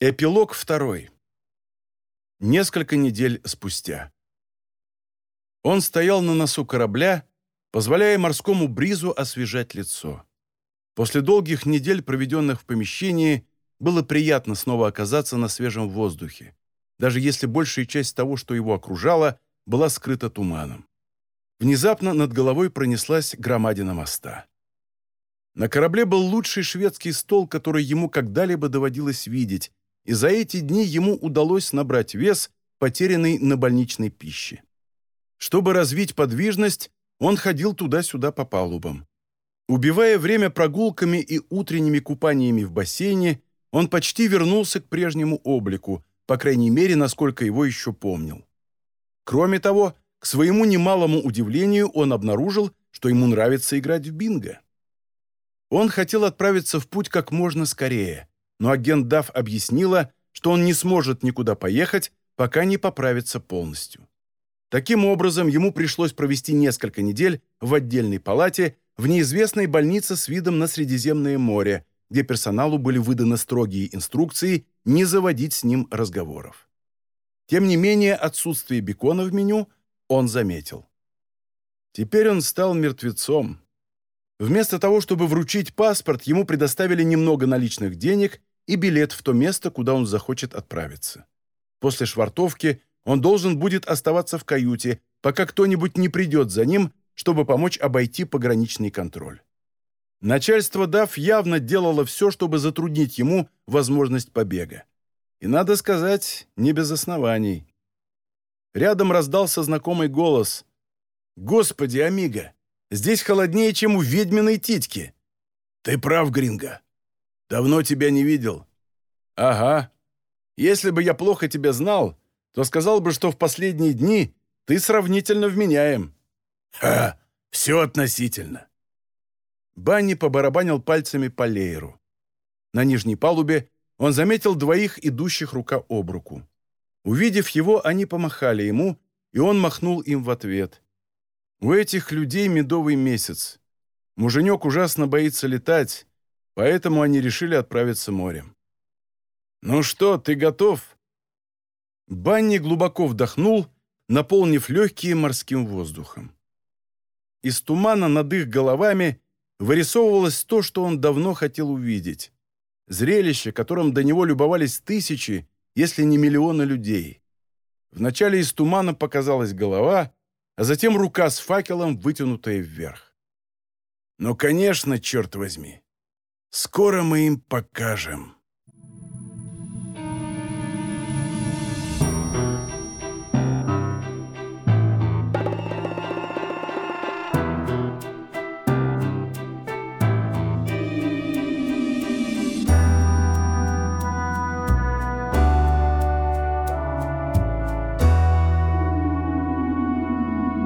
Эпилог второй. Несколько недель спустя. Он стоял на носу корабля, позволяя морскому бризу освежать лицо. После долгих недель, проведенных в помещении, было приятно снова оказаться на свежем воздухе, даже если большая часть того, что его окружало, была скрыта туманом. Внезапно над головой пронеслась громадина моста. На корабле был лучший шведский стол, который ему когда-либо доводилось видеть, и за эти дни ему удалось набрать вес, потерянный на больничной пище. Чтобы развить подвижность, он ходил туда-сюда по палубам. Убивая время прогулками и утренними купаниями в бассейне, он почти вернулся к прежнему облику, по крайней мере, насколько его еще помнил. Кроме того, к своему немалому удивлению, он обнаружил, что ему нравится играть в бинго. Он хотел отправиться в путь как можно скорее, но агент Дав объяснила, что он не сможет никуда поехать, пока не поправится полностью. Таким образом, ему пришлось провести несколько недель в отдельной палате в неизвестной больнице с видом на Средиземное море, где персоналу были выданы строгие инструкции не заводить с ним разговоров. Тем не менее, отсутствие бекона в меню он заметил. Теперь он стал мертвецом. Вместо того, чтобы вручить паспорт, ему предоставили немного наличных денег и билет в то место, куда он захочет отправиться. После швартовки он должен будет оставаться в каюте, пока кто-нибудь не придет за ним, чтобы помочь обойти пограничный контроль. Начальство ДАФ явно делало все, чтобы затруднить ему возможность побега. И, надо сказать, не без оснований. Рядом раздался знакомый голос. «Господи, Амиго, здесь холоднее, чем у ведьминой титьки!» «Ты прав, Гринго. Давно тебя не видел». «Ага. Если бы я плохо тебя знал, то сказал бы, что в последние дни ты сравнительно вменяем». «Ха! Все относительно». Банни побарабанил пальцами по лееру. На нижней палубе он заметил двоих, идущих рука об руку. Увидев его, они помахали ему, и он махнул им в ответ. У этих людей медовый месяц. Муженек ужасно боится летать, поэтому они решили отправиться морем. «Ну что, ты готов?» Банни глубоко вдохнул, наполнив легкие морским воздухом. Из тумана над их головами вырисовывалось то, что он давно хотел увидеть. Зрелище, которым до него любовались тысячи, если не миллионы людей. Вначале из тумана показалась голова, а затем рука с факелом, вытянутая вверх. «Ну, конечно, черт возьми!» Скоро мы им покажем.